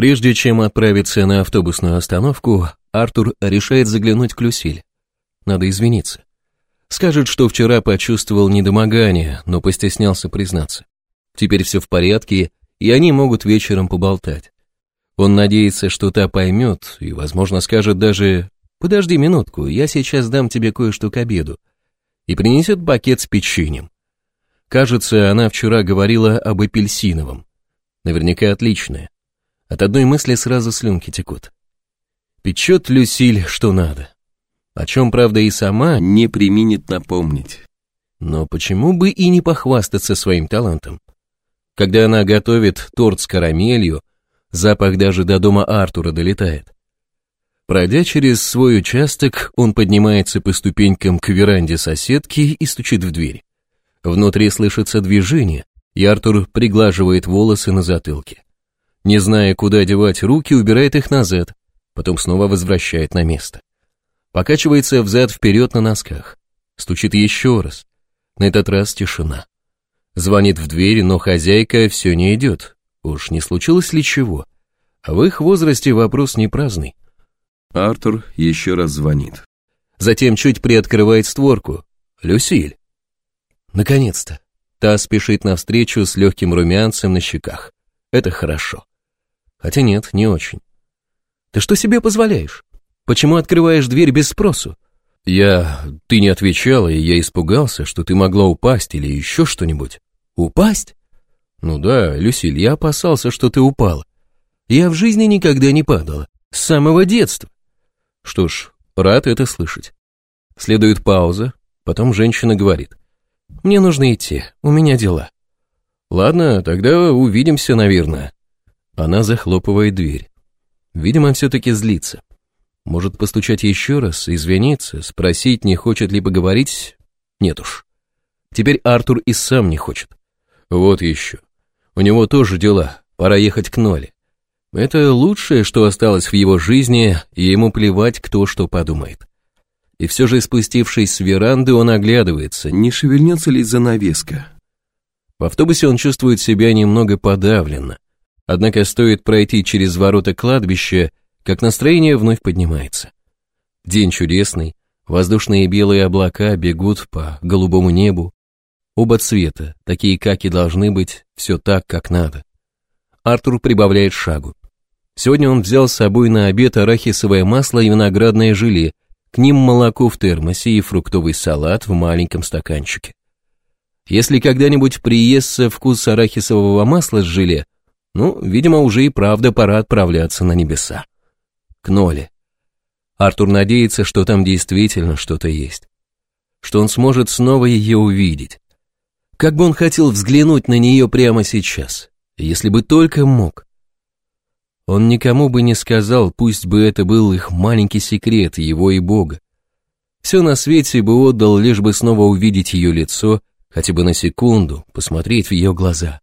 Прежде чем отправиться на автобусную остановку, Артур решает заглянуть к Люсиль. Надо извиниться. Скажет, что вчера почувствовал недомогание, но постеснялся признаться. Теперь все в порядке, и они могут вечером поболтать. Он надеется, что та поймет и, возможно, скажет даже «Подожди минутку, я сейчас дам тебе кое-что к обеду» и принесет пакет с печеньем. Кажется, она вчера говорила об апельсиновом. Наверняка отличное. От одной мысли сразу слюнки текут. Печет Люсиль, что надо. О чем, правда, и сама не применит напомнить. Но почему бы и не похвастаться своим талантом? Когда она готовит торт с карамелью, запах даже до дома Артура долетает. Пройдя через свой участок, он поднимается по ступенькам к веранде соседки и стучит в дверь. Внутри слышится движение, и Артур приглаживает волосы на затылке не зная, куда девать руки, убирает их назад, потом снова возвращает на место. Покачивается взад-вперед на носках. Стучит еще раз. На этот раз тишина. Звонит в дверь, но хозяйка все не идет. Уж не случилось ли чего? А в их возрасте вопрос не праздный. Артур еще раз звонит. Затем чуть приоткрывает створку. «Люсиль!» Наконец-то. Та спешит навстречу с легким румянцем на щеках. Это хорошо. Хотя нет, не очень. Ты что себе позволяешь? Почему открываешь дверь без спросу? Я... Ты не отвечала, и я испугался, что ты могла упасть или еще что-нибудь. Упасть? Ну да, Люсиль, я опасался, что ты упала. Я в жизни никогда не падала. С самого детства. Что ж, рад это слышать. Следует пауза, потом женщина говорит. Мне нужно идти, у меня дела. Ладно, тогда увидимся, наверное. Она захлопывает дверь. Видимо, он все-таки злится. Может постучать еще раз, извиниться, спросить, не хочет ли поговорить? Нет уж. Теперь Артур и сам не хочет. Вот еще. У него тоже дела, пора ехать к Ноле. Это лучшее, что осталось в его жизни, и ему плевать, кто что подумает. И все же, спустившись с веранды, он оглядывается. Не шевельнется ли занавеска? В автобусе он чувствует себя немного подавленно. Однако стоит пройти через ворота кладбища, как настроение вновь поднимается. День чудесный, воздушные белые облака бегут по голубому небу. Оба цвета, такие как и должны быть, все так, как надо. Артур прибавляет шагу. Сегодня он взял с собой на обед арахисовое масло и виноградное желе, к ним молоко в термосе и фруктовый салат в маленьком стаканчике. Если когда-нибудь приестся вкус арахисового масла с желе, ну, видимо, уже и правда пора отправляться на небеса. К Ноле. Артур надеется, что там действительно что-то есть. Что он сможет снова ее увидеть. Как бы он хотел взглянуть на нее прямо сейчас, если бы только мог. Он никому бы не сказал, пусть бы это был их маленький секрет, его и Бога. Все на свете бы отдал, лишь бы снова увидеть ее лицо, хотя бы на секунду, посмотреть в ее глаза.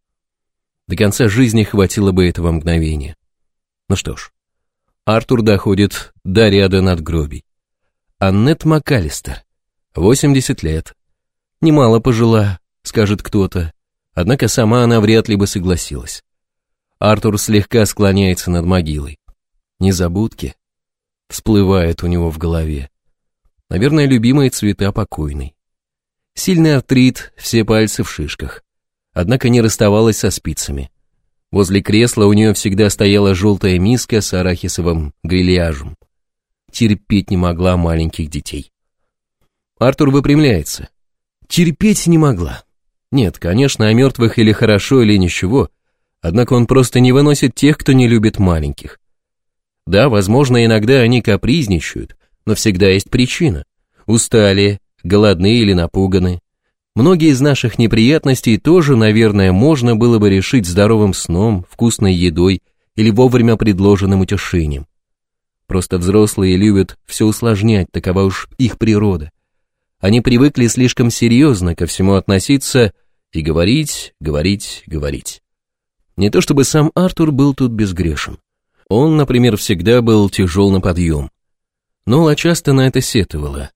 До конца жизни хватило бы этого мгновения. Ну что ж, Артур доходит до ряда надгробий. Аннет МакАлистер, 80 лет. Немало пожила, скажет кто-то, однако сама она вряд ли бы согласилась. Артур слегка склоняется над могилой. Незабудки всплывает у него в голове. Наверное, любимые цвета покойной. Сильный артрит, все пальцы в шишках однако не расставалась со спицами. Возле кресла у нее всегда стояла желтая миска с арахисовым грильяжем. Терпеть не могла маленьких детей. Артур выпрямляется. Терпеть не могла. Нет, конечно, о мертвых или хорошо, или ничего, однако он просто не выносит тех, кто не любит маленьких. Да, возможно, иногда они капризничают, но всегда есть причина. Устали, голодны или напуганы, Многие из наших неприятностей тоже, наверное, можно было бы решить здоровым сном, вкусной едой или вовремя предложенным утешением. Просто взрослые любят все усложнять, такова уж их природа. Они привыкли слишком серьезно ко всему относиться и говорить, говорить, говорить. Не то чтобы сам Артур был тут безгрешен. Он, например, всегда был тяжел на подъем. Нола часто на это сетовала.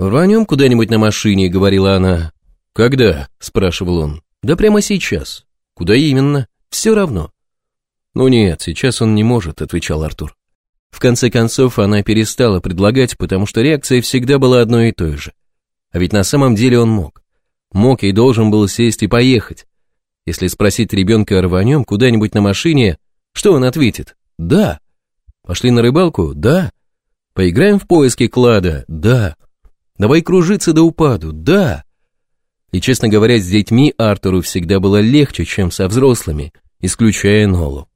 «Рванем куда-нибудь на машине», — говорила она. «Когда?» — спрашивал он. «Да прямо сейчас». «Куда именно?» «Все равно». «Ну нет, сейчас он не может», — отвечал Артур. В конце концов, она перестала предлагать, потому что реакция всегда была одной и той же. А ведь на самом деле он мог. Мог и должен был сесть и поехать. Если спросить ребенка рванем куда-нибудь на машине, что он ответит? «Да». «Пошли на рыбалку?» «Да». «Поиграем в поиски клада?» «Да». Давай кружиться до упаду, да. И, честно говоря, с детьми Артуру всегда было легче, чем со взрослыми, исключая Нолу.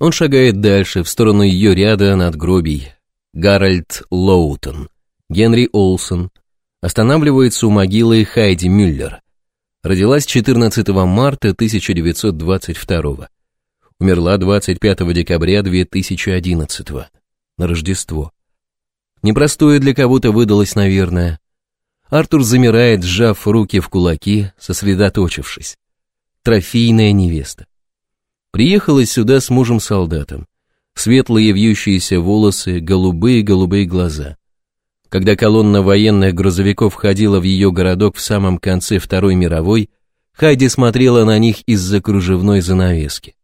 Он шагает дальше, в сторону ее ряда над надгробий. Гарольд Лоутон, Генри Олсон, останавливается у могилы Хайди Мюллер. Родилась 14 марта 1922 Умерла 25 декабря 2011 на Рождество. Непростое для кого-то выдалось, наверное. Артур замирает, сжав руки в кулаки, сосредоточившись. Трофейная невеста. Приехала сюда с мужем-солдатом. Светлые вьющиеся волосы, голубые-голубые глаза. Когда колонна военных грузовиков входила в ее городок в самом конце Второй мировой, Хайди смотрела на них из-за кружевной занавески.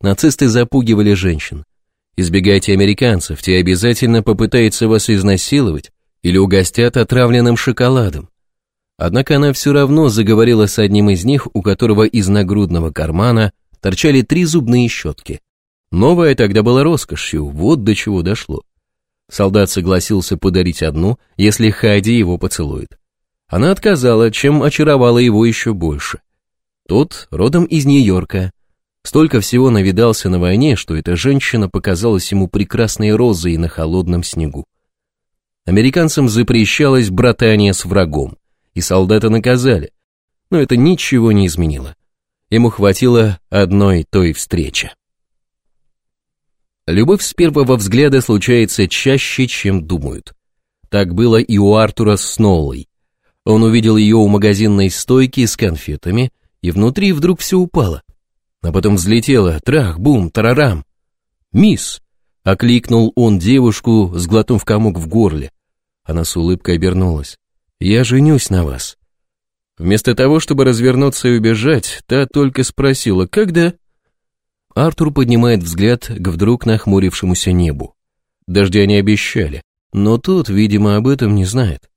Нацисты запугивали женщин. Избегайте американцев, те обязательно попытаются вас изнасиловать или угостят отравленным шоколадом. Однако она все равно заговорила с одним из них, у которого из нагрудного кармана торчали три зубные щетки. Новая тогда была роскошью, вот до чего дошло. Солдат согласился подарить одну, если Хайди его поцелует. Она отказала, чем очаровала его еще больше. Тот, родом из Нью-Йорка, Столько всего навидался на войне, что эта женщина показалась ему прекрасной розой на холодном снегу. Американцам запрещалось братание с врагом, и солдата наказали, но это ничего не изменило. Ему хватило одной той встречи. Любовь с первого взгляда случается чаще, чем думают. Так было и у Артура Сноулой. Он увидел ее у магазинной стойки с конфетами, и внутри вдруг все упало а потом взлетела, трах-бум, тарарам. «Мисс!» — окликнул он девушку, сглотнув комок в горле. Она с улыбкой обернулась. «Я женюсь на вас». Вместо того, чтобы развернуться и убежать, та только спросила «Когда?». Артур поднимает взгляд к вдруг нахмурившемуся небу. Дождя не обещали, но тот, видимо, об этом не знает.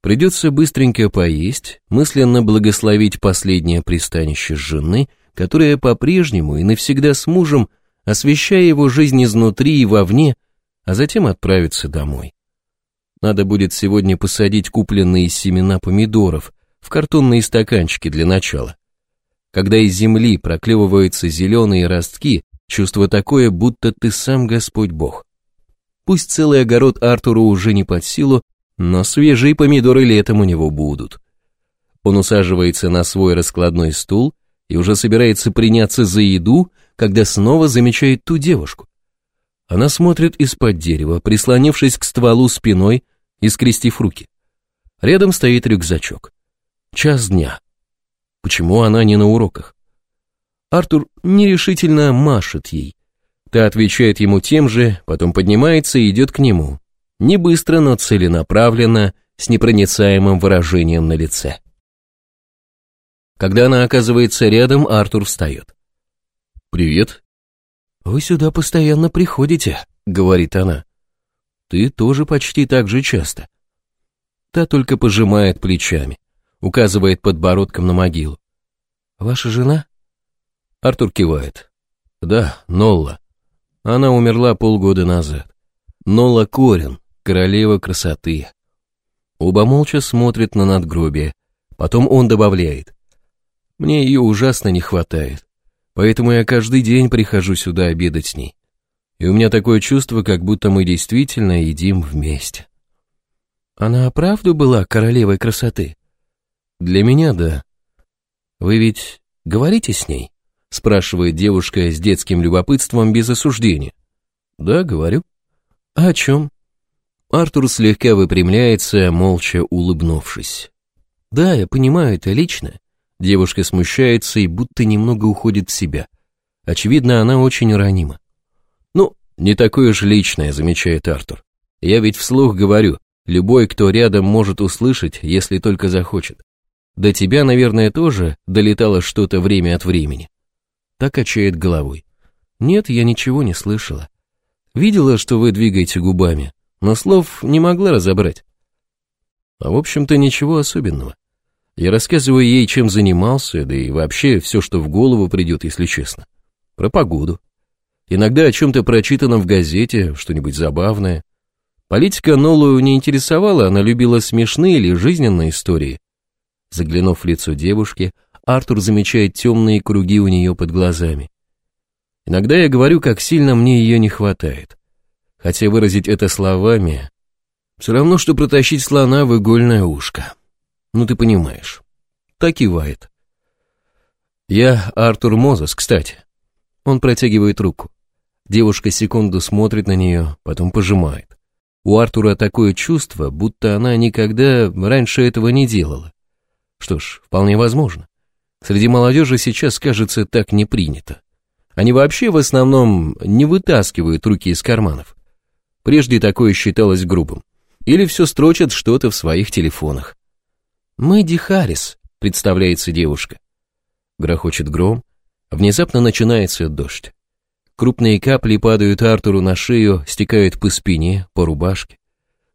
Придется быстренько поесть, мысленно благословить последнее пристанище жены которая по-прежнему и навсегда с мужем, освещая его жизнь изнутри и вовне, а затем отправиться домой. Надо будет сегодня посадить купленные семена помидоров в картонные стаканчики для начала. Когда из земли проклевываются зеленые ростки, чувство такое, будто ты сам Господь Бог. Пусть целый огород Артуру уже не под силу, но свежие помидоры летом у него будут. Он усаживается на свой раскладной стул и уже собирается приняться за еду, когда снова замечает ту девушку. Она смотрит из-под дерева, прислонившись к стволу спиной и скрестив руки. Рядом стоит рюкзачок. Час дня. Почему она не на уроках? Артур нерешительно машет ей. Та отвечает ему тем же, потом поднимается и идет к нему. Не быстро, но целенаправленно, с непроницаемым выражением на лице. Когда она оказывается рядом, Артур встает. «Привет». «Вы сюда постоянно приходите», — говорит она. «Ты тоже почти так же часто». Та только пожимает плечами, указывает подбородком на могилу. «Ваша жена?» Артур кивает. «Да, Нолла. Она умерла полгода назад. Нолла Корин, королева красоты». Оба молча смотрят на надгробие. Потом он добавляет. Мне ее ужасно не хватает, поэтому я каждый день прихожу сюда обедать с ней. И у меня такое чувство, как будто мы действительно едим вместе. Она правду была королевой красоты? Для меня, да. Вы ведь говорите с ней? Спрашивает девушка с детским любопытством без осуждения. Да, говорю. А о чем? Артур слегка выпрямляется, молча улыбнувшись. Да, я понимаю это лично. Девушка смущается и будто немного уходит в себя. Очевидно, она очень ранима. «Ну, не такое же личное», — замечает Артур. «Я ведь вслух говорю, любой, кто рядом, может услышать, если только захочет. До тебя, наверное, тоже долетало что-то время от времени». Так качает головой. «Нет, я ничего не слышала. Видела, что вы двигаете губами, но слов не могла разобрать». «А в общем-то ничего особенного», я рассказываю ей, чем занимался, да и вообще все, что в голову придет, если честно. Про погоду. Иногда о чем-то прочитанном в газете, что-нибудь забавное. Политика Нолую не интересовала, она любила смешные или жизненные истории. Заглянув в лицо девушки, Артур замечает темные круги у нее под глазами. Иногда я говорю, как сильно мне ее не хватает. Хотя выразить это словами, все равно, что протащить слона в игольное ушко. Ну ты понимаешь. Так и вает. Я Артур Мозес, кстати. Он протягивает руку. Девушка секунду смотрит на нее, потом пожимает. У Артура такое чувство, будто она никогда раньше этого не делала. Что ж, вполне возможно. Среди молодежи сейчас, кажется, так не принято. Они вообще в основном не вытаскивают руки из карманов. Прежде такое считалось грубым. Или все строчат что-то в своих телефонах. «Мэдди Харрис», — представляется девушка. Грохочет гром, внезапно начинается дождь. Крупные капли падают Артуру на шею, стекают по спине, по рубашке.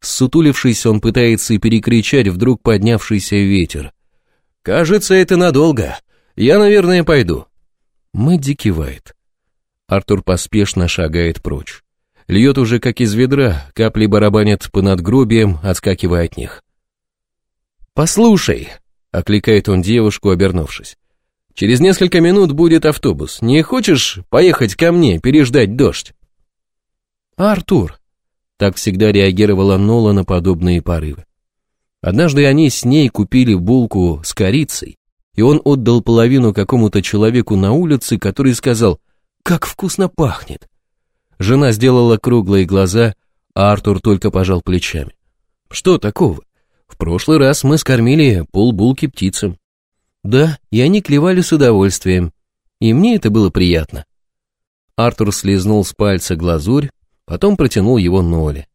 Сутулившись, он пытается перекричать вдруг поднявшийся ветер. «Кажется, это надолго. Я, наверное, пойду». Мэдди кивает. Артур поспешно шагает прочь. Льет уже как из ведра, капли барабанят по надгробиям, отскакивая от них. «Послушай», — окликает он девушку, обернувшись. «Через несколько минут будет автобус. Не хочешь поехать ко мне, переждать дождь?» «Артур», — так всегда реагировала Нола на подобные порывы. Однажды они с ней купили булку с корицей, и он отдал половину какому-то человеку на улице, который сказал «Как вкусно пахнет!». Жена сделала круглые глаза, а Артур только пожал плечами. Что такого? прошлый раз мы скормили полбулки птицам. Да, и они клевали с удовольствием, и мне это было приятно. Артур слезнул с пальца глазурь, потом протянул его Ноле.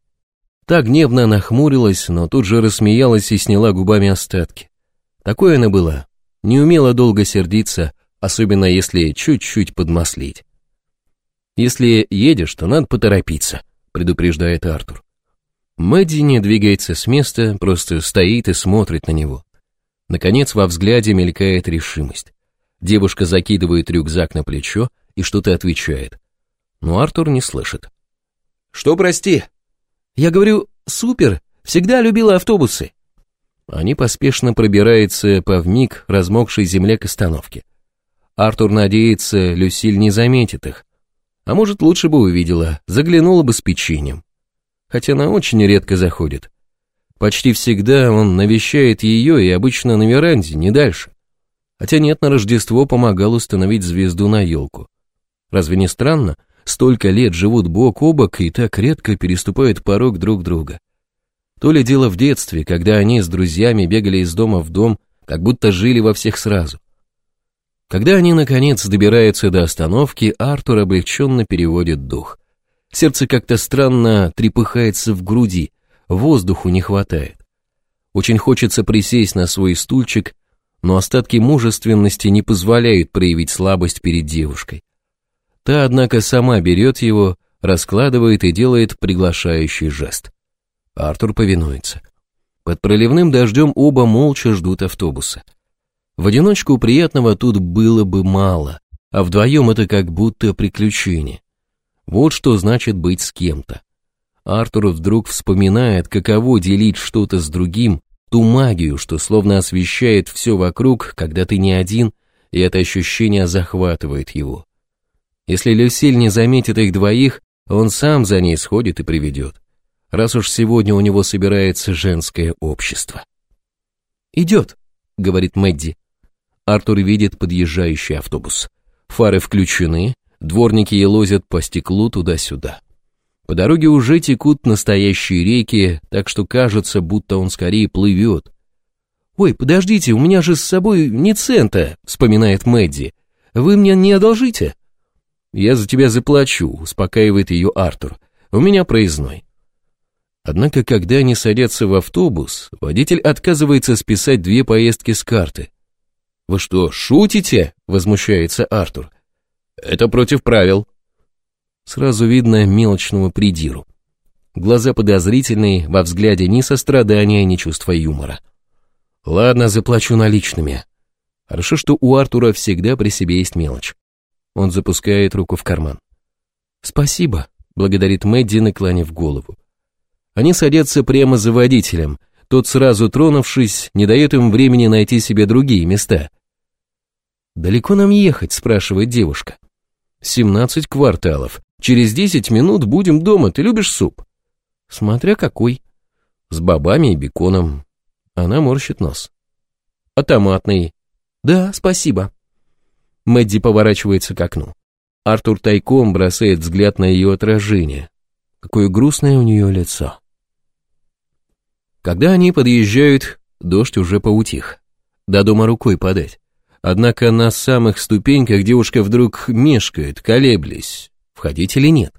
Та гневно нахмурилась, но тут же рассмеялась и сняла губами остатки. Такой она была, не умела долго сердиться, особенно если чуть-чуть подмаслить. «Если едешь, то надо поторопиться», — предупреждает Артур. Мэдди не двигается с места, просто стоит и смотрит на него. Наконец во взгляде мелькает решимость. Девушка закидывает рюкзак на плечо и что-то отвечает. Но Артур не слышит. «Что, прости?» «Я говорю, супер, всегда любила автобусы». Они поспешно пробираются по вмиг размокшей земле к остановке. Артур надеется, Люсиль не заметит их. А может, лучше бы увидела, заглянула бы с печеньем хотя она очень редко заходит. Почти всегда он навещает ее и обычно на веранде, не дальше. Хотя нет, на Рождество помогал установить звезду на елку. Разве не странно? Столько лет живут бок о бок и так редко переступают порог друг друга. То ли дело в детстве, когда они с друзьями бегали из дома в дом, как будто жили во всех сразу. Когда они, наконец, добираются до остановки, Артур облегченно переводит дух. Сердце как-то странно трепыхается в груди, воздуху не хватает. Очень хочется присесть на свой стульчик, но остатки мужественности не позволяют проявить слабость перед девушкой. Та, однако, сама берет его, раскладывает и делает приглашающий жест. Артур повинуется. Под проливным дождем оба молча ждут автобуса. В одиночку приятного тут было бы мало, а вдвоем это как будто приключение. Вот что значит быть с кем-то. Артур вдруг вспоминает, каково делить что-то с другим, ту магию, что словно освещает все вокруг, когда ты не один, и это ощущение захватывает его. Если Люсиль не заметит их двоих, он сам за ней сходит и приведет. Раз уж сегодня у него собирается женское общество. «Идет», — говорит Мэдди. Артур видит подъезжающий автобус. Фары включены, Дворники елозят по стеклу туда-сюда. По дороге уже текут настоящие реки, так что кажется, будто он скорее плывет. «Ой, подождите, у меня же с собой не цента», — вспоминает Мэдди. «Вы мне не одолжите?» «Я за тебя заплачу», — успокаивает ее Артур. «У меня проездной». Однако, когда они садятся в автобус, водитель отказывается списать две поездки с карты. «Вы что, шутите?» — возмущается Артур. Это против правил. Сразу видно мелочную придиру. Глаза подозрительные, во взгляде ни сострадания, ни чувства юмора. Ладно, заплачу наличными. Хорошо, что у Артура всегда при себе есть мелочь. Он запускает руку в карман. «Спасибо», — благодарит Мэдди, наклонив голову. Они садятся прямо за водителем. Тот, сразу тронувшись, не дает им времени найти себе другие места. «Далеко нам ехать?» — спрашивает девушка. 17 кварталов. Через 10 минут будем дома. Ты любишь суп? Смотря какой. С бобами и беконом. Она морщит нос. А томатный? Да, спасибо. Мэдди поворачивается к окну. Артур тайком бросает взгляд на ее отражение. Какое грустное у нее лицо. Когда они подъезжают, дождь уже поутих. До дома рукой подать. Однако на самых ступеньках девушка вдруг мешкает, колеблись, входить или нет.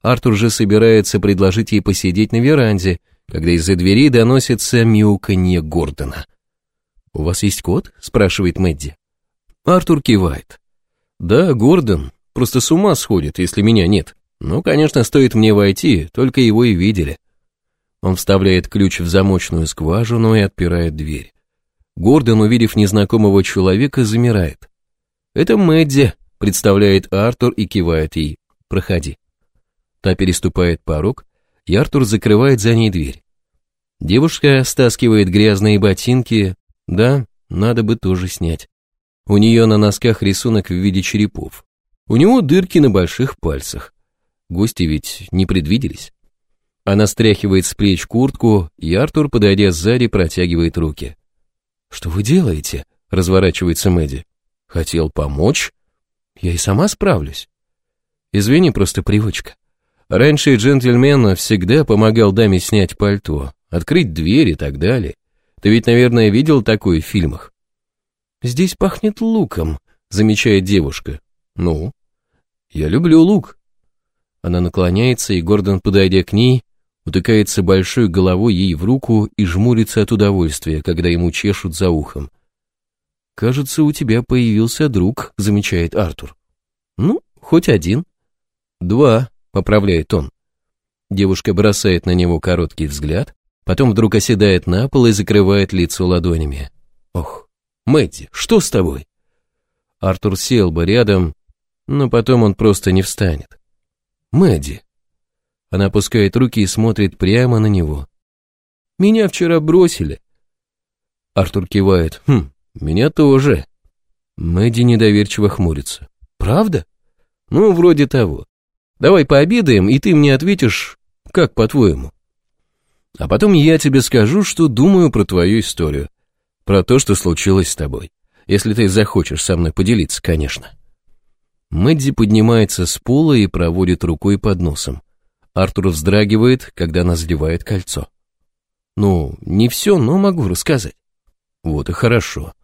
Артур же собирается предложить ей посидеть на веранде, когда из-за двери доносится мяуканье Гордона. «У вас есть кот?» – спрашивает Мэдди. Артур кивает. «Да, Гордон, просто с ума сходит, если меня нет. Ну, конечно, стоит мне войти, только его и видели». Он вставляет ключ в замочную скважину и отпирает дверь. Гордон, увидев незнакомого человека, замирает. «Это Мэдди», — представляет Артур и кивает ей. «Проходи». Та переступает порог, и Артур закрывает за ней дверь. Девушка стаскивает грязные ботинки, да, надо бы тоже снять. У нее на носках рисунок в виде черепов. У него дырки на больших пальцах. Гости ведь не предвиделись. Она стряхивает с плеч куртку, и Артур, подойдя сзади, протягивает руки. «Что вы делаете?» — разворачивается Мэдди. «Хотел помочь? Я и сама справлюсь». «Извини, просто привычка. Раньше джентльмен всегда помогал даме снять пальто, открыть дверь и так далее. Ты ведь, наверное, видел такое в фильмах?» «Здесь пахнет луком», — замечает девушка. «Ну?» «Я люблю лук». Она наклоняется, и Гордон, подойдя к ней, утыкается большой головой ей в руку и жмурится от удовольствия, когда ему чешут за ухом. «Кажется, у тебя появился друг», — замечает Артур. «Ну, хоть один». «Два», — поправляет он. Девушка бросает на него короткий взгляд, потом вдруг оседает на пол и закрывает лицо ладонями. «Ох, Мэдди, что с тобой?» Артур сел бы рядом, но потом он просто не встанет. «Мэдди, она опускает руки и смотрит прямо на него. «Меня вчера бросили». Артур кивает. «Хм, меня тоже». Мэдди недоверчиво хмурится. «Правда?» «Ну, вроде того. Давай пообедаем, и ты мне ответишь, как по-твоему». «А потом я тебе скажу, что думаю про твою историю, про то, что случилось с тобой, если ты захочешь со мной поделиться, конечно». Мэдди поднимается с пола и проводит рукой под носом. Артур вздрагивает, когда она назревает кольцо. «Ну, не все, но могу рассказать». «Вот и хорошо».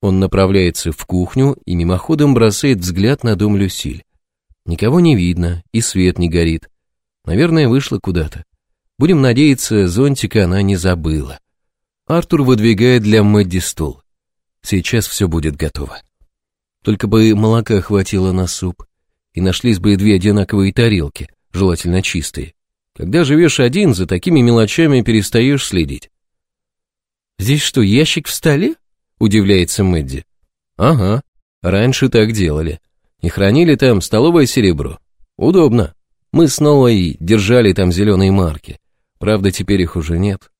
Он направляется в кухню и мимоходом бросает взгляд на дом Люсиль. Никого не видно, и свет не горит. Наверное, вышла куда-то. Будем надеяться, зонтика она не забыла. Артур выдвигает для Мэдди стул. Сейчас все будет готово. Только бы молока хватило на суп, и нашлись бы две одинаковые тарелки — желательно чистые. Когда живешь один, за такими мелочами перестаешь следить. «Здесь что, ящик в столе?» – удивляется Мэдди. «Ага, раньше так делали. И хранили там столовое серебро. Удобно. Мы снова и держали там зеленые марки. Правда, теперь их уже нет».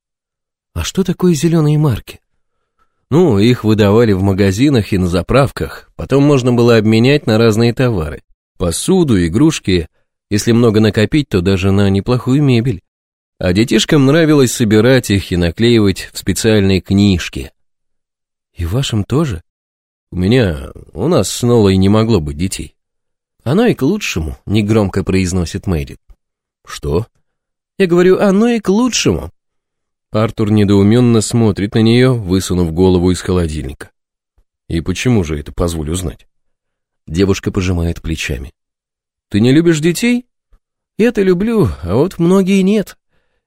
«А что такое зеленые марки?» Ну, их выдавали в магазинах и на заправках, потом можно было обменять на разные товары. Посуду, игрушки – если много накопить, то даже на неплохую мебель. А детишкам нравилось собирать их и наклеивать в специальные книжки. И вашим тоже? У меня, у нас с Нолой не могло быть детей. Оно и к лучшему, негромко произносит Мэрит. Что? Я говорю, оно и к лучшему. Артур недоуменно смотрит на нее, высунув голову из холодильника. И почему же это, позволю узнать. Девушка пожимает плечами. Ты не любишь детей? Я-то люблю, а вот многие нет.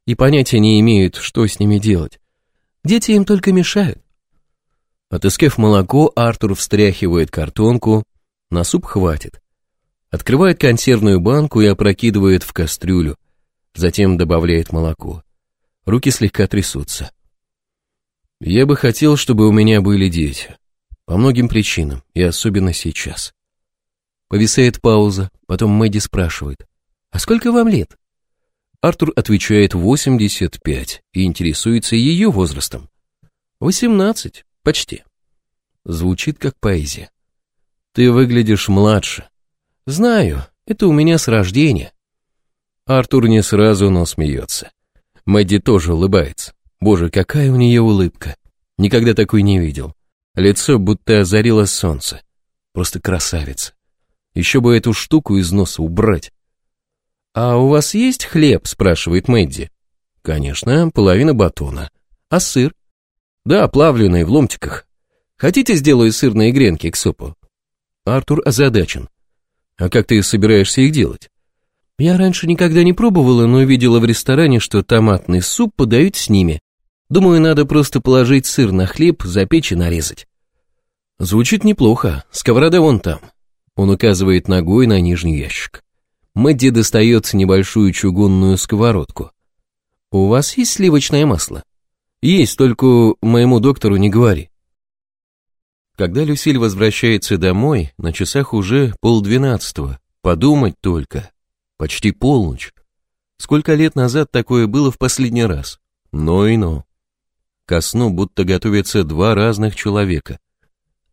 И понятия не имеют, что с ними делать. Дети им только мешают. Отыскав молоко, Артур встряхивает картонку. На суп хватит. Открывает консервную банку и опрокидывает в кастрюлю. Затем добавляет молоко. Руки слегка трясутся. Я бы хотел, чтобы у меня были дети. По многим причинам, и особенно сейчас. Повисает пауза, потом Мэдди спрашивает. «А сколько вам лет?» Артур отвечает 85 и интересуется ее возрастом. 18, почти. Звучит как поэзия. Ты выглядишь младше. Знаю, это у меня с рождения. Артур не сразу, но смеется. Мэдди тоже улыбается. Боже, какая у нее улыбка. Никогда такой не видел. Лицо будто озарило солнце. Просто красавица. Еще бы эту штуку из носа убрать. «А у вас есть хлеб?» – спрашивает Мэдди. «Конечно, половина батона. А сыр?» «Да, плавленый, в ломтиках. Хотите, сделаю сырные гренки к супу?» Артур озадачен. «А как ты собираешься их делать?» «Я раньше никогда не пробовала, но видела в ресторане, что томатный суп подают с ними. Думаю, надо просто положить сыр на хлеб, запечь и нарезать». «Звучит неплохо. Сковорода вон там. Он указывает ногой на нижний ящик. Мэдди достает небольшую чугунную сковородку. «У вас есть сливочное масло?» «Есть, только моему доктору не говори». Когда Люсиль возвращается домой, на часах уже полдвенадцатого. Подумать только. Почти полночь. Сколько лет назад такое было в последний раз? Но и но. Ко сну будто готовятся два разных человека.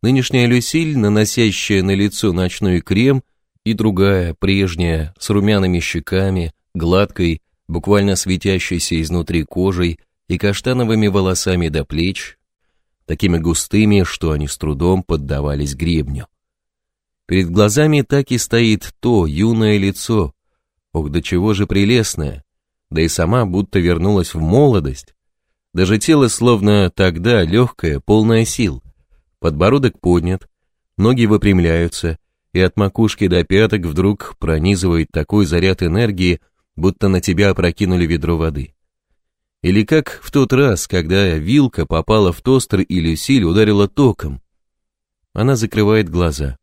Нынешняя Люсиль, наносящая на лицо ночной крем, и другая, прежняя, с румяными щеками, гладкой, буквально светящейся изнутри кожей и каштановыми волосами до плеч, такими густыми, что они с трудом поддавались гребню. Перед глазами так и стоит то юное лицо, ох, до чего же прелестное, да и сама будто вернулась в молодость, даже тело словно тогда легкое, полное сил подбородок поднят, ноги выпрямляются, и от макушки до пяток вдруг пронизывает такой заряд энергии, будто на тебя опрокинули ведро воды. Или как в тот раз, когда вилка попала в тостер и Люсиль ударила током. Она закрывает глаза.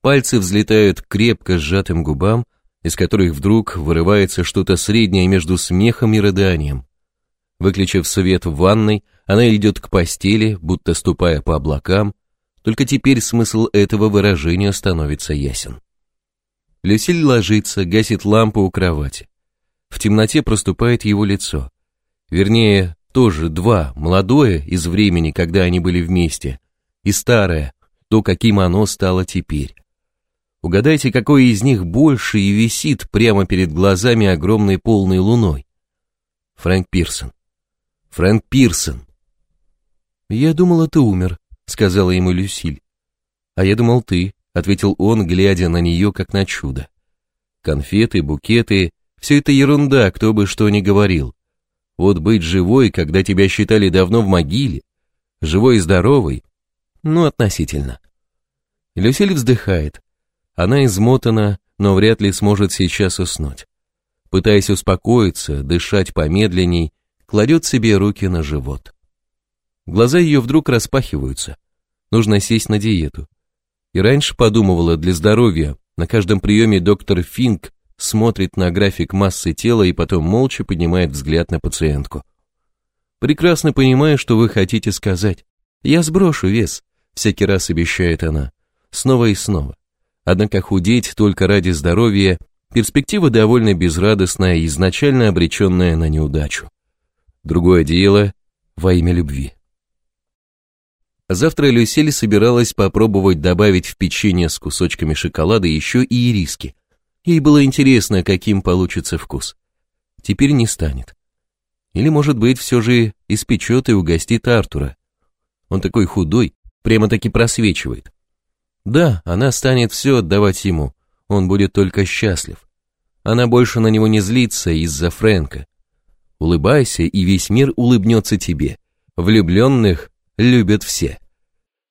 Пальцы взлетают к крепко сжатым губам, из которых вдруг вырывается что-то среднее между смехом и рыданием. Выключив свет в ванной, она идет к постели, будто ступая по облакам, только теперь смысл этого выражения становится ясен. Люсиль ложится, гасит лампу у кровати. В темноте проступает его лицо. Вернее, тоже два, молодое из времени, когда они были вместе, и старое, то, каким оно стало теперь. Угадайте, какой из них больше и висит прямо перед глазами огромной полной луной. Фрэнк Пирсон. Фрэнк Пирсон. Я думала, ты умер, сказала ему Люсиль. А я думал ты, ответил он, глядя на нее как на чудо. Конфеты, букеты, все это ерунда, кто бы что ни говорил. Вот быть живой, когда тебя считали давно в могиле, живой и здоровой, ну, относительно. Люсиль вздыхает. Она измотана, но вряд ли сможет сейчас уснуть. Пытаясь успокоиться, дышать помедленней, кладет себе руки на живот. Глаза ее вдруг распахиваются нужно сесть на диету. И раньше подумывала для здоровья. На каждом приеме доктор Финк смотрит на график массы тела и потом молча поднимает взгляд на пациентку. Прекрасно понимаю, что вы хотите сказать. Я сброшу вес, всякий раз обещает она, снова и снова. Однако худеть только ради здоровья перспектива довольно безрадостная и изначально обреченная на неудачу. Другое дело во имя любви. Завтра Люсели собиралась попробовать добавить в печенье с кусочками шоколада еще и ириски. Ей было интересно, каким получится вкус. Теперь не станет. Или, может быть, все же испечет и угостит Артура. Он такой худой, прямо-таки просвечивает. Да, она станет все отдавать ему, он будет только счастлив. Она больше на него не злится из-за Фрэнка. Улыбайся, и весь мир улыбнется тебе. Влюбленных любят все.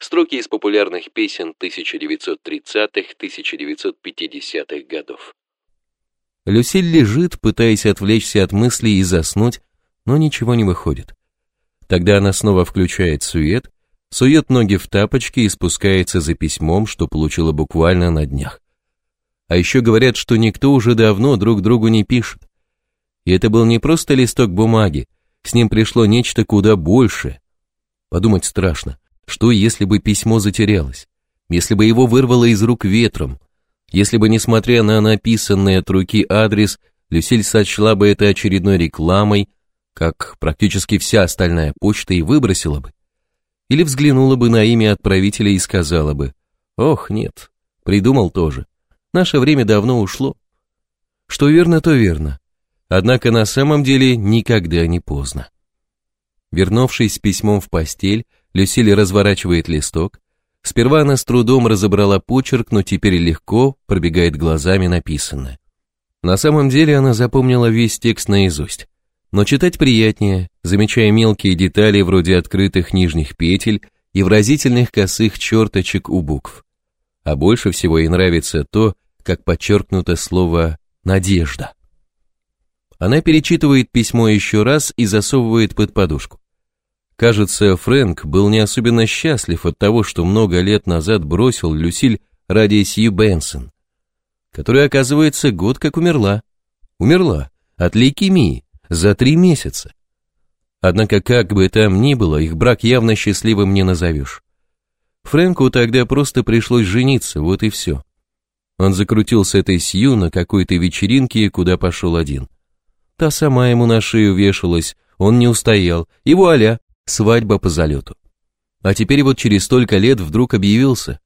Строки из популярных песен 1930-х, 1950-х годов. Люсиль лежит, пытаясь отвлечься от мыслей и заснуть, но ничего не выходит. Тогда она снова включает сует, сует ноги в тапочки и спускается за письмом, что получила буквально на днях. А еще говорят, что никто уже давно друг другу не пишет. И это был не просто листок бумаги, с ним пришло нечто куда большее. Подумать страшно. Что, если бы письмо затерялось? Если бы его вырвало из рук ветром? Если бы, несмотря на написанный от руки адрес, Люсиль сочла бы это очередной рекламой, как практически вся остальная почта и выбросила бы? Или взглянула бы на имя отправителя и сказала бы, «Ох, нет, придумал тоже, наше время давно ушло». Что верно, то верно. Однако на самом деле никогда не поздно. Вернувшись с письмом в постель, Люсиль разворачивает листок. Сперва она с трудом разобрала почерк, но теперь легко пробегает глазами написанное. На самом деле она запомнила весь текст наизусть. Но читать приятнее, замечая мелкие детали вроде открытых нижних петель и выразительных косых черточек у букв. А больше всего ей нравится то, как подчеркнуто слово «надежда». Она перечитывает письмо еще раз и засовывает под подушку. Кажется, Фрэнк был не особенно счастлив от того, что много лет назад бросил Люсиль ради Сью Бенсон, которая, оказывается, год как умерла. Умерла от лейкемии за три месяца. Однако, как бы там ни было, их брак явно счастливым не назовешь. Фрэнку тогда просто пришлось жениться, вот и все. Он закрутился этой Сью на какой-то вечеринке, куда пошел один. Та сама ему на шею вешалась, он не устоял, и вуаля, свадьба по залету. А теперь вот через столько лет вдруг объявился.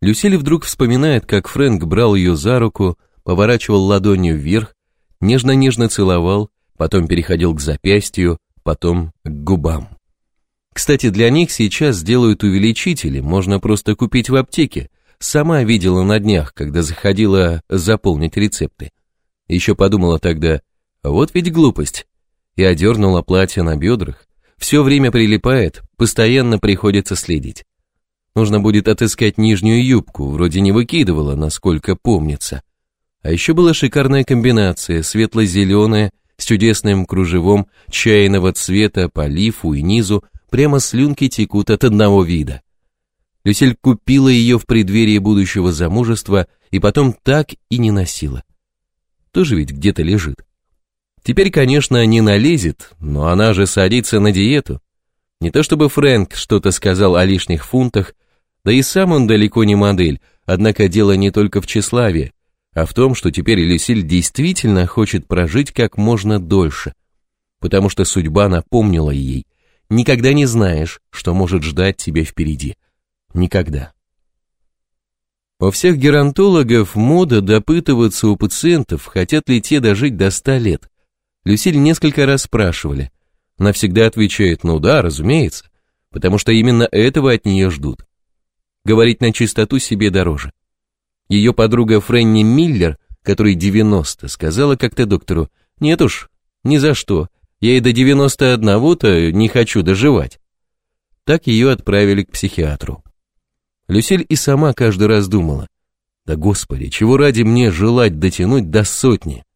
Люсиль вдруг вспоминает, как Фрэнк брал ее за руку, поворачивал ладонью вверх, нежно-нежно целовал, потом переходил к запястью, потом к губам. Кстати, для них сейчас делают увеличители, можно просто купить в аптеке. Сама видела на днях, когда заходила заполнить рецепты. Еще подумала тогда, вот ведь глупость. И одернула платье на бедрах все время прилипает, постоянно приходится следить. Нужно будет отыскать нижнюю юбку, вроде не выкидывала, насколько помнится. А еще была шикарная комбинация, светло-зеленая, с чудесным кружевом чайного цвета по лифу и низу, прямо слюнки текут от одного вида. Люсель купила ее в преддверии будущего замужества и потом так и не носила. Тоже ведь где-то лежит. Теперь, конечно, не налезет, но она же садится на диету. Не то чтобы Фрэнк что-то сказал о лишних фунтах, да и сам он далеко не модель, однако дело не только в тщеславии, а в том, что теперь Люсиль действительно хочет прожить как можно дольше, потому что судьба напомнила ей, никогда не знаешь, что может ждать тебя впереди. Никогда. У всех геронтологов мода допытываться у пациентов, хотят ли те дожить до ста лет. Люсиль несколько раз спрашивали. Она всегда отвечает «ну да, разумеется», потому что именно этого от нее ждут. Говорить на чистоту себе дороже. Ее подруга Фрэнни Миллер, которой 90, сказала как-то доктору «нет уж, ни за что, я и до 91-то не хочу доживать». Так ее отправили к психиатру. Люсиль и сама каждый раз думала, да господи, чего ради мне желать дотянуть до сотни?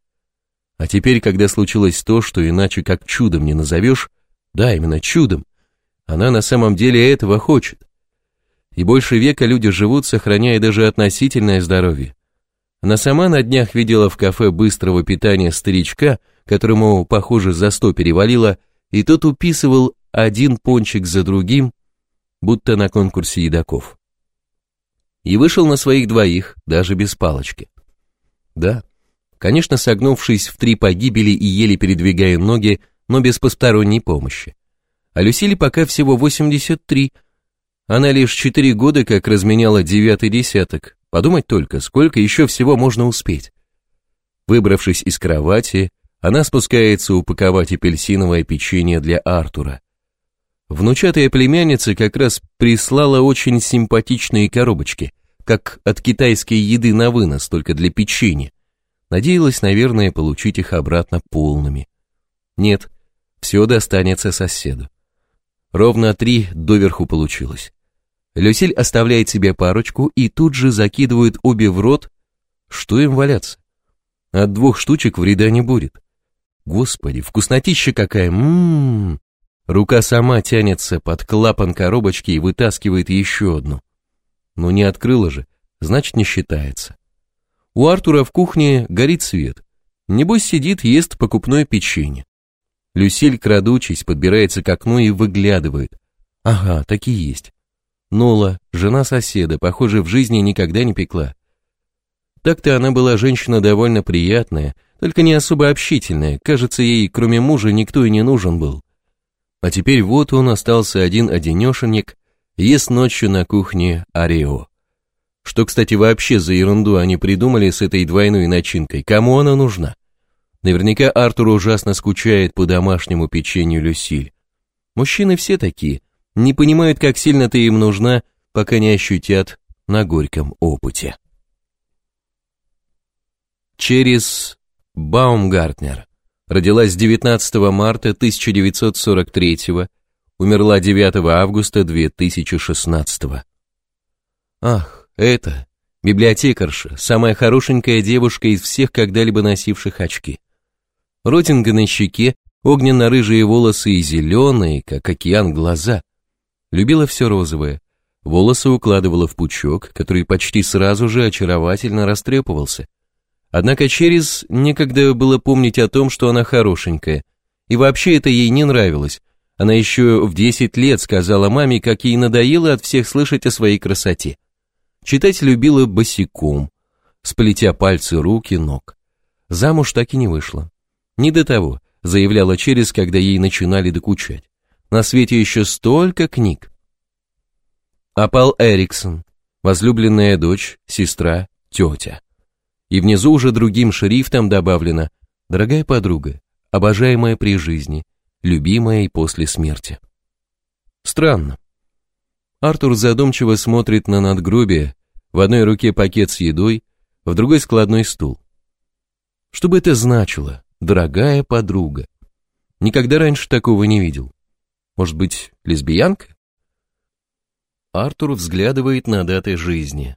А теперь, когда случилось то, что иначе как чудом не назовешь, да, именно чудом, она на самом деле этого хочет. И больше века люди живут, сохраняя даже относительное здоровье. Она сама на днях видела в кафе быстрого питания старичка, которому, похоже, за сто перевалило, и тот уписывал один пончик за другим, будто на конкурсе едоков. И вышел на своих двоих, даже без палочки. Да, конечно, согнувшись в три погибели и еле передвигая ноги, но без посторонней помощи. А Люсиле пока всего 83. Она лишь 4 года как разменяла девятый десяток. Подумать только, сколько еще всего можно успеть. Выбравшись из кровати, она спускается упаковать апельсиновое печенье для Артура. Внучатая племянница как раз прислала очень симпатичные коробочки, как от китайской еды на вынос, только для печенья. Надеялась, наверное, получить их обратно полными. Нет, все достанется соседу. Ровно три доверху получилось. Люсиль оставляет себе парочку и тут же закидывает обе в рот. Что им валяться? От двух штучек вреда не будет. Господи, вкуснотища какая! М -м -м. Рука сама тянется под клапан коробочки и вытаскивает еще одну. Но не открыла же, значит не считается. У Артура в кухне горит свет. Небось сидит, ест покупное печенье. Люсиль, крадучись, подбирается к окну и выглядывает. Ага, так и есть. Нола, жена соседа, похоже, в жизни никогда не пекла. Так-то она была женщина довольно приятная, только не особо общительная, кажется, ей кроме мужа никто и не нужен был. А теперь вот он остался один одинешенек, ест ночью на кухне орео что, кстати, вообще за ерунду а они придумали с этой двойной начинкой? Кому она нужна? Наверняка Артур ужасно скучает по домашнему печенью Люсиль. Мужчины все такие, не понимают, как сильно ты им нужна, пока не ощутят на горьком опыте. Через Баумгартнер родилась 19 марта 1943 умерла 9 августа 2016 Ах, это библиотекарша, самая хорошенькая девушка из всех когда-либо носивших очки. Родинга на щеке, огненно-рыжие волосы и зеленые, как океан, глаза. Любила все розовое. Волосы укладывала в пучок, который почти сразу же очаровательно растрепывался. Однако через некогда было помнить о том, что она хорошенькая. И вообще это ей не нравилось. Она еще в 10 лет сказала маме, как ей надоело от всех слышать о своей красоте. Читать любила босиком, сплетя пальцы руки, ног. Замуж так и не вышла. Не до того, заявляла через, когда ей начинали докучать. На свете еще столько книг. Апал Эриксон, возлюбленная дочь, сестра, тетя. И внизу уже другим шрифтом добавлено «Дорогая подруга, обожаемая при жизни, любимая и после смерти». Странно. Артур задумчиво смотрит на надгробие, в одной руке пакет с едой, в другой складной стул. Что бы это значило, дорогая подруга? Никогда раньше такого не видел. Может быть, лесбиянка? Артур взглядывает на даты жизни.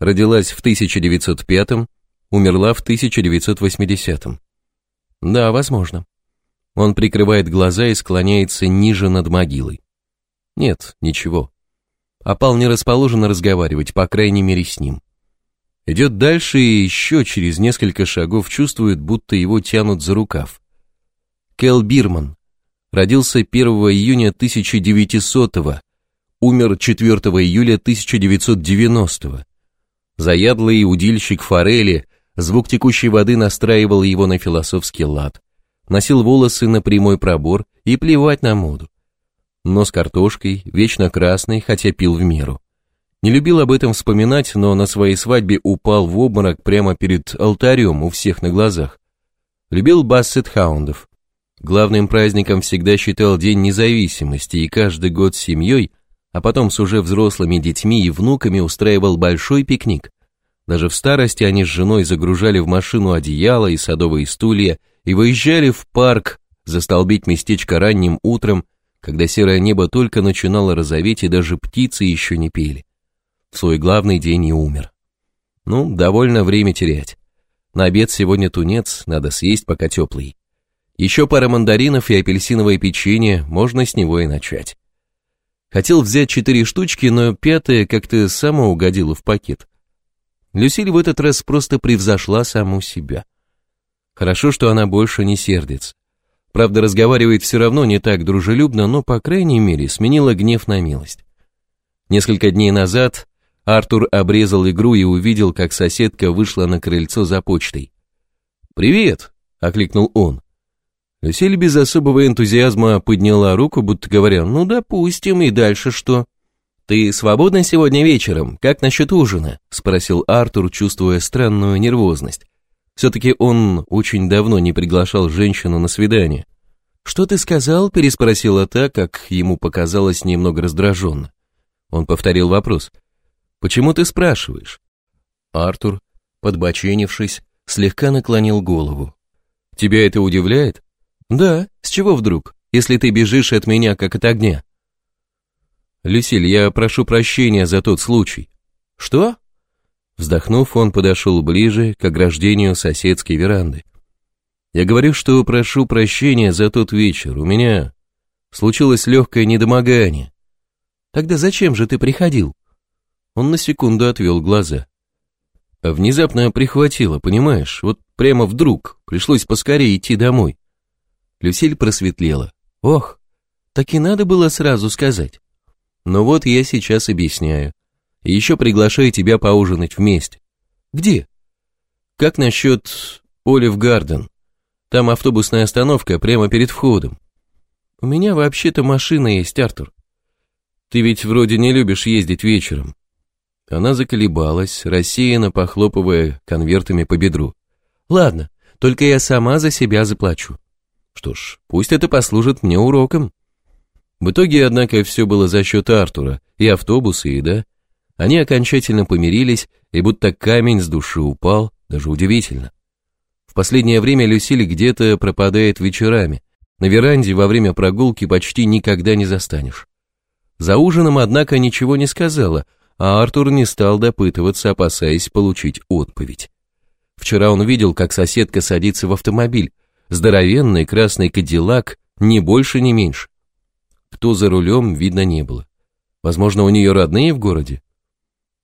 Родилась в 1905 умерла в 1980 -м. Да, возможно. Он прикрывает глаза и склоняется ниже над могилой. Нет, ничего а Пал не расположен разговаривать, по крайней мере, с ним. Идет дальше и еще через несколько шагов чувствует, будто его тянут за рукав. Кел Бирман родился 1 июня 1900 -го, умер 4 июля 1990 -го. Заядлый удильщик форели, звук текущей воды настраивал его на философский лад. Носил волосы на прямой пробор и плевать на моду. Но с картошкой, вечно красный, хотя пил в меру. Не любил об этом вспоминать, но на своей свадьбе упал в обморок прямо перед алтарем у всех на глазах. Любил бассет хаундов. Главным праздником всегда считал День независимости и каждый год с семьей, а потом с уже взрослыми детьми и внуками устраивал большой пикник. Даже в старости они с женой загружали в машину одеяло и садовые стулья и выезжали в парк застолбить местечко ранним утром когда серое небо только начинало розоветь и даже птицы еще не пели. В свой главный день и умер. Ну, довольно время терять. На обед сегодня тунец, надо съесть, пока теплый. Еще пара мандаринов и апельсиновое печенье, можно с него и начать. Хотел взять четыре штучки, но пятая как-то само угодила в пакет. Люсиль в этот раз просто превзошла саму себя. Хорошо, что она больше не сердится. Правда, разговаривает все равно не так дружелюбно, но, по крайней мере, сменила гнев на милость. Несколько дней назад Артур обрезал игру и увидел, как соседка вышла на крыльцо за почтой. «Привет!» — окликнул он. Люсиль без особого энтузиазма подняла руку, будто говоря, «Ну, допустим, и дальше что?» «Ты свободна сегодня вечером? Как насчет ужина?» — спросил Артур, чувствуя странную нервозность. Все-таки он очень давно не приглашал женщину на свидание. «Что ты сказал?» – переспросила та, как ему показалось немного раздраженно. Он повторил вопрос. «Почему ты спрашиваешь?» Артур, подбоченившись, слегка наклонил голову. «Тебя это удивляет?» «Да, с чего вдруг, если ты бежишь от меня, как от огня?» «Люсиль, я прошу прощения за тот случай». «Что?» Вздохнув, он подошел ближе к ограждению соседской веранды. Я говорю, что прошу прощения за тот вечер. У меня случилось легкое недомогание. Тогда зачем же ты приходил? Он на секунду отвел глаза. А внезапно прихватило, понимаешь? Вот прямо вдруг. Пришлось поскорее идти домой. Люсиль просветлела. Ох, так и надо было сразу сказать. Но вот я сейчас объясняю. И еще приглашаю тебя поужинать вместе. Где? Как насчет Олив Гарден? Там автобусная остановка прямо перед входом. У меня вообще-то машина есть, Артур. Ты ведь вроде не любишь ездить вечером. Она заколебалась, рассеянно похлопывая конвертами по бедру. Ладно, только я сама за себя заплачу. Что ж, пусть это послужит мне уроком. В итоге, однако, все было за счет Артура, и автобусы, и да. Они окончательно помирились, и будто камень с души упал, даже удивительно. Последнее время Люсиль где-то пропадает вечерами. На веранде во время прогулки почти никогда не застанешь. За ужином, однако, ничего не сказала, а Артур не стал допытываться, опасаясь получить отповедь. Вчера он видел, как соседка садится в автомобиль, здоровенный красный кадиллак, не больше, не меньше. Кто за рулем, видно не было. Возможно, у нее родные в городе?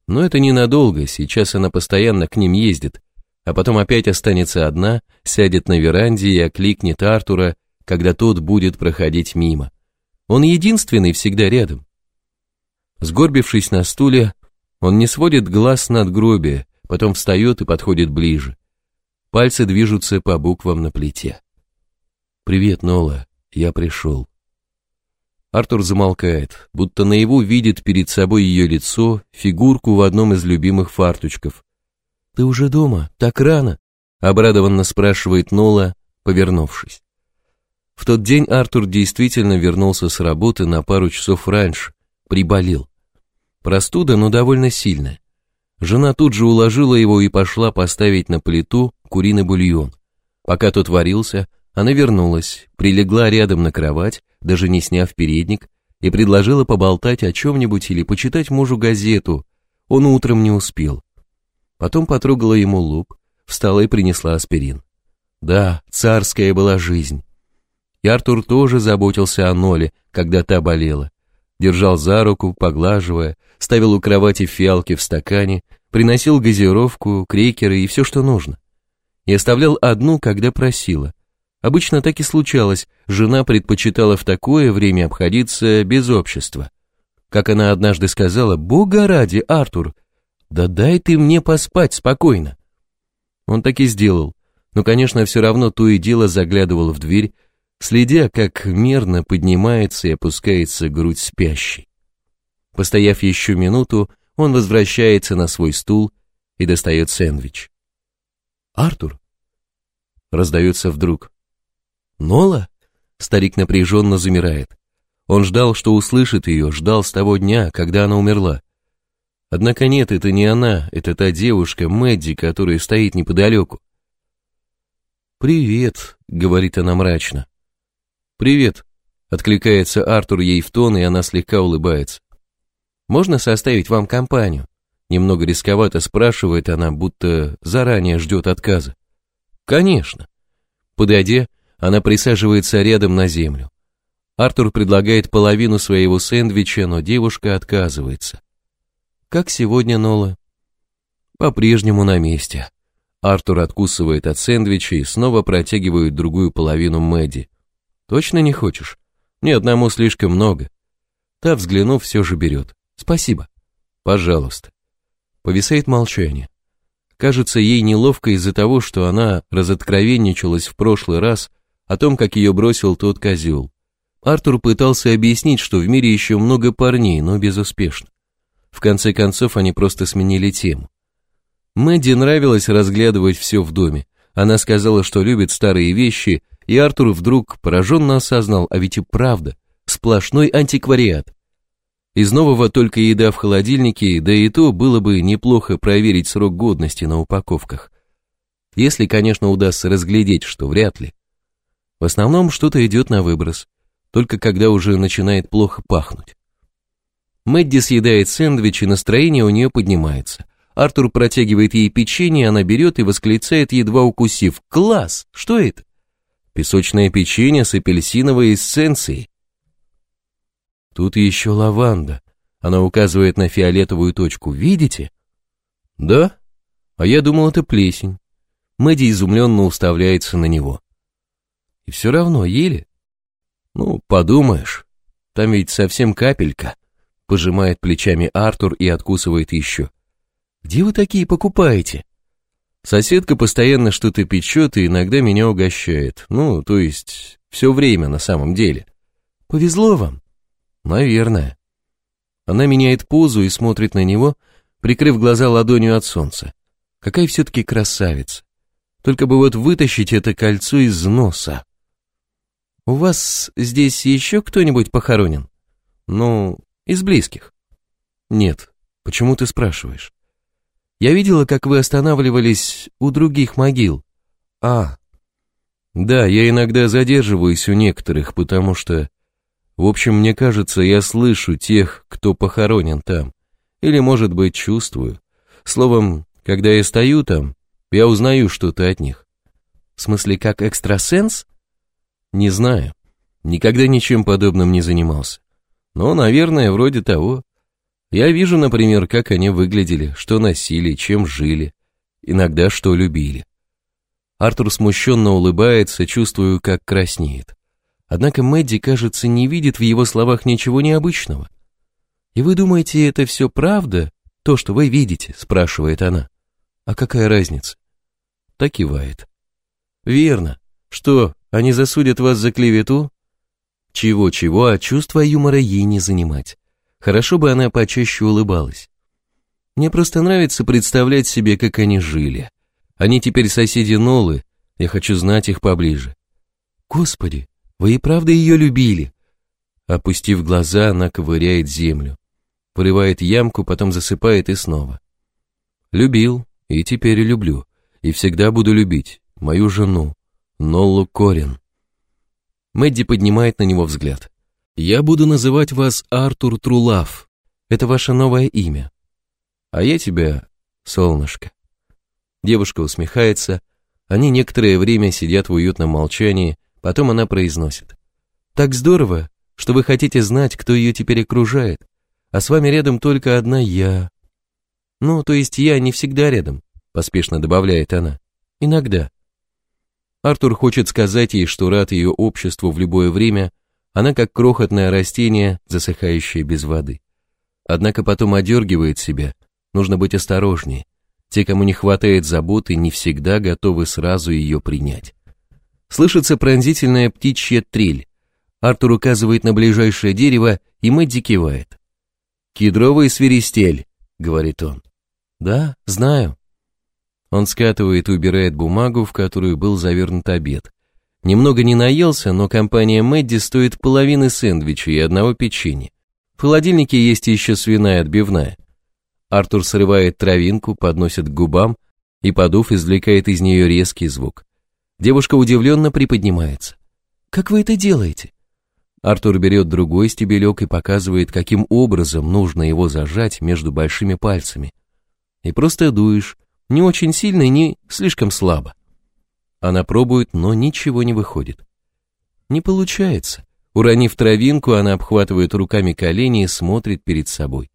Но это ненадолго, сейчас она постоянно к ним ездит, а потом опять останется одна, сядет на веранде и окликнет Артура, когда тот будет проходить мимо. Он единственный всегда рядом. Сгорбившись на стуле, он не сводит глаз над гробе, потом встает и подходит ближе. Пальцы движутся по буквам на плите. «Привет, Нола, я пришел». Артур замолкает, будто наяву видит перед собой ее лицо, фигурку в одном из любимых фарточков, ты уже дома, так рано!» Обрадованно спрашивает Нола, повернувшись. В тот день Артур действительно вернулся с работы на пару часов раньше, приболел. Простуда, но довольно сильная. Жена тут же уложила его и пошла поставить на плиту куриный бульон. Пока тот варился, она вернулась, прилегла рядом на кровать, даже не сняв передник, и предложила поболтать о чем-нибудь или почитать мужу газету. Он утром не успел, Потом потрогала ему лоб, встала и принесла аспирин. Да, царская была жизнь. И Артур тоже заботился о Ноле, когда та болела. Держал за руку, поглаживая, ставил у кровати фиалки в стакане, приносил газировку, крекеры и все, что нужно. И оставлял одну, когда просила. Обычно так и случалось, жена предпочитала в такое время обходиться без общества. Как она однажды сказала, «Бога ради, Артур, да дай ты мне поспать спокойно. Он так и сделал, но, конечно, все равно то и дело заглядывал в дверь, следя, как мерно поднимается и опускается грудь спящей. Постояв еще минуту, он возвращается на свой стул и достает сэндвич. «Артур?» Раздается вдруг. «Нола?» Старик напряженно замирает. Он ждал, что услышит ее, ждал с того дня, когда она умерла. Однако нет, это не она, это та девушка, Мэдди, которая стоит неподалеку. «Привет», — говорит она мрачно. «Привет», — откликается Артур ей в тон, и она слегка улыбается. «Можно составить вам компанию?» Немного рисковато спрашивает она, будто заранее ждет отказа. «Конечно». Подойдя, она присаживается рядом на землю. Артур предлагает половину своего сэндвича, но девушка отказывается как сегодня, Нола?» «По-прежнему на месте». Артур откусывает от сэндвича и снова протягивает другую половину Мэдди. «Точно не хочешь? Мне одному слишком много». Та, взглянув, все же берет. «Спасибо». «Пожалуйста». Повисает молчание. Кажется, ей неловко из-за того, что она разоткровенничалась в прошлый раз о том, как ее бросил тот козел. Артур пытался объяснить, что в мире еще много парней, но безуспешно. В конце концов, они просто сменили тему. Мэдди нравилось разглядывать все в доме. Она сказала, что любит старые вещи, и Артур вдруг пораженно осознал, а ведь и правда, сплошной антиквариат. Из нового только еда в холодильнике, да и то было бы неплохо проверить срок годности на упаковках. Если, конечно, удастся разглядеть, что вряд ли. В основном что-то идет на выброс, только когда уже начинает плохо пахнуть. Мэдди съедает сэндвич, и настроение у нее поднимается. Артур протягивает ей печенье, она берет и восклицает, едва укусив. «Класс! Что это?» «Песочное печенье с апельсиновой эссенцией». «Тут еще лаванда», — она указывает на фиолетовую точку. «Видите?» «Да? А я думал, это плесень». Мэдди изумленно уставляется на него. «И все равно ели?» «Ну, подумаешь, там ведь совсем капелька». Пожимает плечами Артур и откусывает еще. «Где вы такие покупаете?» Соседка постоянно что-то печет и иногда меня угощает. Ну, то есть, все время на самом деле. Повезло вам? Наверное. Она меняет позу и смотрит на него, прикрыв глаза ладонью от солнца. Какая все-таки красавица. Только бы вот вытащить это кольцо из носа. У вас здесь еще кто-нибудь похоронен? Ну, из близких. Нет, почему ты спрашиваешь? Я видела, как вы останавливались у других могил. А. Да, я иногда задерживаюсь у некоторых, потому что... В общем, мне кажется, я слышу тех, кто похоронен там. Или, может быть, чувствую. Словом, когда я стою там, я узнаю что-то от них. В смысле, как экстрасенс? Не знаю. Никогда ничем подобным не занимался. Но, наверное, вроде того. Я вижу, например, как они выглядели, что носили, чем жили, иногда что любили. Артур смущенно улыбается, чувствую, как краснеет. Однако Мэдди, кажется, не видит в его словах ничего необычного. «И вы думаете, это все правда, то, что вы видите?» – спрашивает она. «А какая разница?» Так кивает. «Верно. Что, они засудят вас за клевету?» Чего-чего, а чувство юмора ей не занимать. Хорошо бы она почаще улыбалась. Мне просто нравится представлять себе, как они жили. Они теперь соседи Нолы, я хочу знать их поближе. Господи, вы и правда ее любили? Опустив глаза, она ковыряет землю. Вырывает ямку, потом засыпает и снова. Любил, и теперь люблю, и всегда буду любить мою жену, Ноллу Корин. Мэдди поднимает на него взгляд. «Я буду называть вас Артур Трулав. Это ваше новое имя. А я тебя, солнышко». Девушка усмехается. Они некоторое время сидят в уютном молчании, потом она произносит. «Так здорово, что вы хотите знать, кто ее теперь окружает, а с вами рядом только одна я». «Ну, то есть я не всегда рядом», поспешно добавляет она. «Иногда». Артур хочет сказать ей, что рад ее обществу в любое время, она как крохотное растение, засыхающее без воды. Однако потом одергивает себя, нужно быть осторожнее. Те, кому не хватает заботы, не всегда готовы сразу ее принять. Слышится пронзительная птичья трель. Артур указывает на ближайшее дерево, и Мэдди кивает. «Кедровый свиристель», — говорит он. «Да, знаю», он скатывает и убирает бумагу, в которую был завернут обед. Немного не наелся, но компания Мэдди стоит половины сэндвича и одного печенья. В холодильнике есть еще свиная отбивная. Артур срывает травинку, подносит к губам и, подув, извлекает из нее резкий звук. Девушка удивленно приподнимается. «Как вы это делаете?» Артур берет другой стебелек и показывает, каким образом нужно его зажать между большими пальцами. И просто дуешь, не очень сильно и не слишком слабо. Она пробует, но ничего не выходит. Не получается. Уронив травинку, она обхватывает руками колени и смотрит перед собой.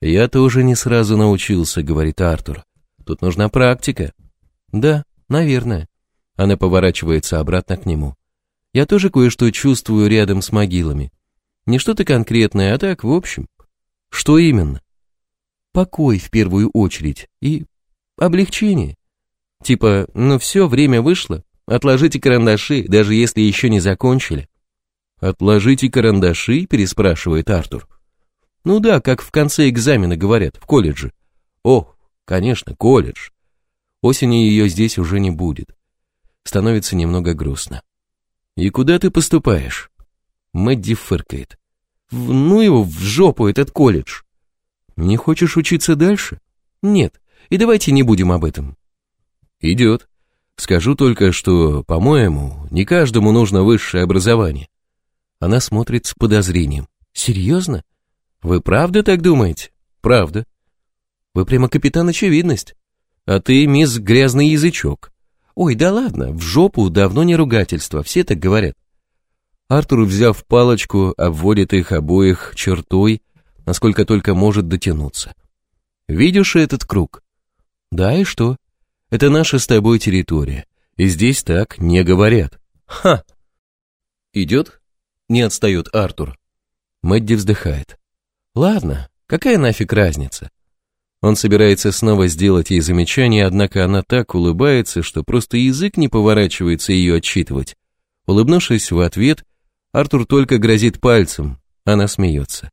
«Я тоже не сразу научился», — говорит Артур. «Тут нужна практика». «Да, наверное». Она поворачивается обратно к нему. «Я тоже кое-что чувствую рядом с могилами. Не что-то конкретное, а так, в общем». «Что именно?» «Покой в первую очередь и облегчение. Типа, ну все, время вышло. Отложите карандаши, даже если еще не закончили. Отложите карандаши, переспрашивает Артур. Ну да, как в конце экзамена говорят, в колледже. О, конечно, колледж. Осени ее здесь уже не будет. Становится немного грустно. И куда ты поступаешь? Мэдди фыркает. В, ну его в жопу этот колледж. Не хочешь учиться дальше? Нет и давайте не будем об этом». «Идет. Скажу только, что, по-моему, не каждому нужно высшее образование». Она смотрит с подозрением. «Серьезно? Вы правда так думаете?» «Правда». «Вы прямо капитан очевидность». «А ты, мисс Грязный Язычок». «Ой, да ладно, в жопу давно не ругательство, все так говорят». Артур, взяв палочку, обводит их обоих чертой, насколько только может дотянуться. «Видишь этот круг? Да и что? Это наша с тобой территория. И здесь так не говорят. Ха! Идет? Не отстает Артур. Мэдди вздыхает. Ладно, какая нафиг разница? Он собирается снова сделать ей замечание, однако она так улыбается, что просто язык не поворачивается ее отчитывать. Улыбнувшись в ответ, Артур только грозит пальцем, она смеется.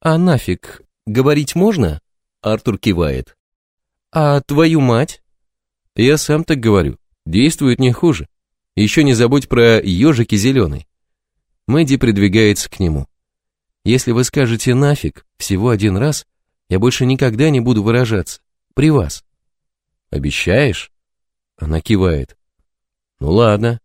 «А нафиг, говорить можно?» Артур кивает. «А твою мать?» «Я сам так говорю. Действует не хуже. Еще не забудь про ежики зеленый». Мэдди придвигается к нему. «Если вы скажете «нафиг» всего один раз, я больше никогда не буду выражаться. При вас». «Обещаешь?» Она кивает. «Ну ладно».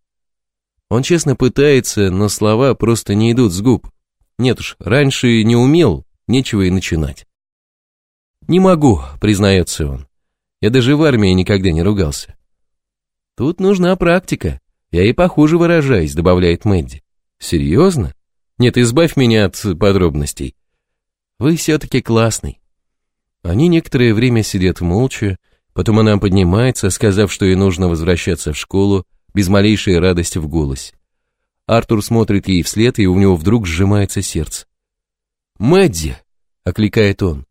Он честно пытается, но слова просто не идут с губ. Нет уж, раньше не умел, нечего и начинать. «Не могу», — признается он. Я даже в армии никогда не ругался. Тут нужна практика. Я и похуже выражаюсь, добавляет Мэдди. Серьезно? Нет, избавь меня от подробностей. Вы все-таки классный. Они некоторое время сидят молча, потом она поднимается, сказав, что ей нужно возвращаться в школу, без малейшей радости в голосе. Артур смотрит ей вслед, и у него вдруг сжимается сердце. «Мэдди!» — окликает он.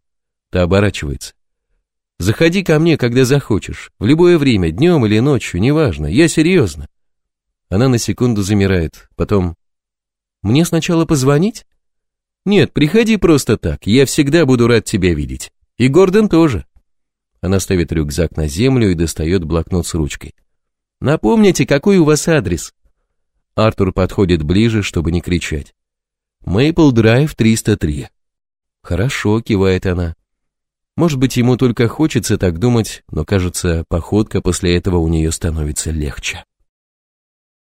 Та оборачивается. Заходи ко мне, когда захочешь, в любое время, днем или ночью, неважно, я серьезно. Она на секунду замирает, потом... Мне сначала позвонить? Нет, приходи просто так, я всегда буду рад тебя видеть. И Гордон тоже. Она ставит рюкзак на землю и достает блокнот с ручкой. Напомните, какой у вас адрес? Артур подходит ближе, чтобы не кричать. Мейпл Драйв 303. Хорошо, кивает она. Может быть, ему только хочется так думать, но кажется, походка после этого у нее становится легче.